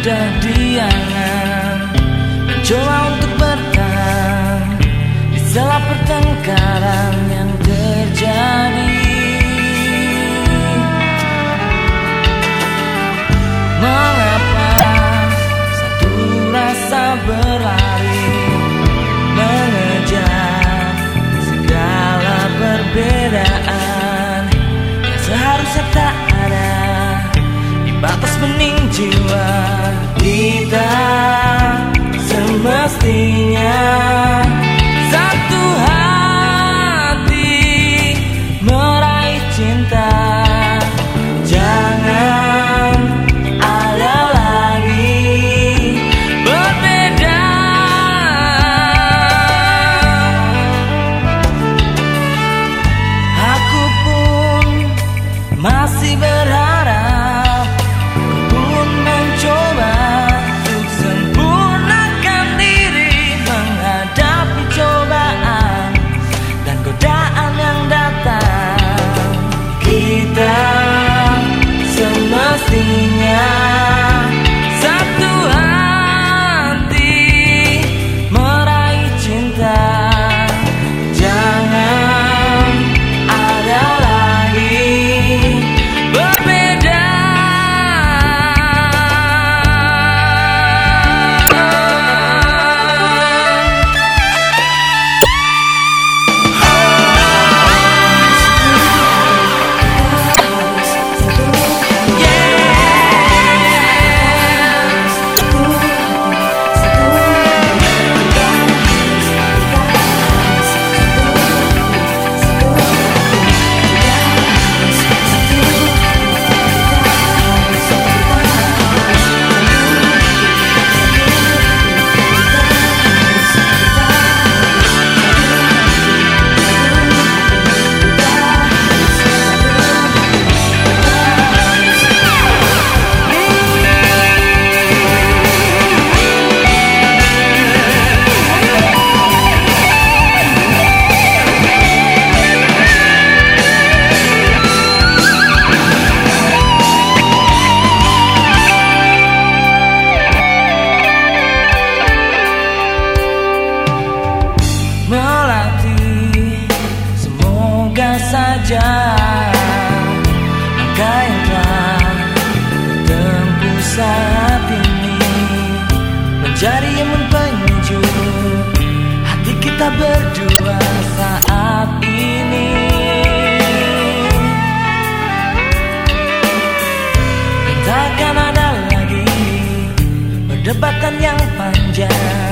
sudah diangan coba untuk bertahan Di salah pertengkaran yang terjadi. saat ini. Menjadi yang mempenjur Hati kita berdua saat ini. Takkan ada lagi Perdebatan yang panjang.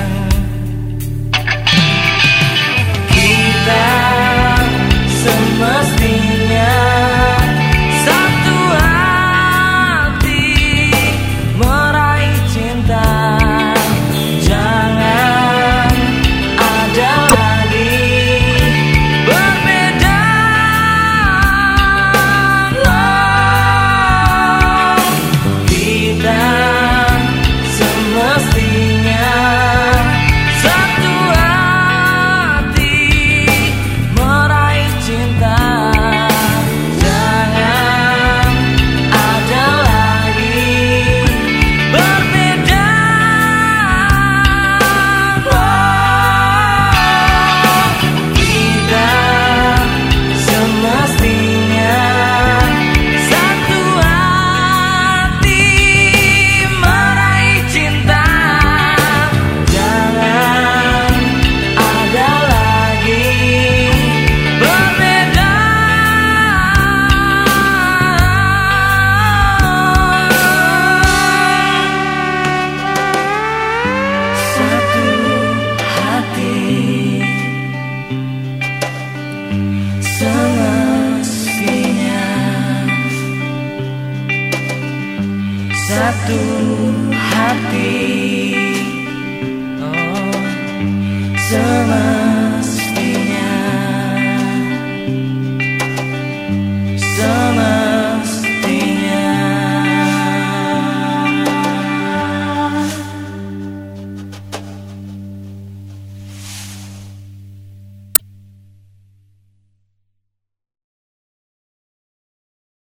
satu hati. Oh, semua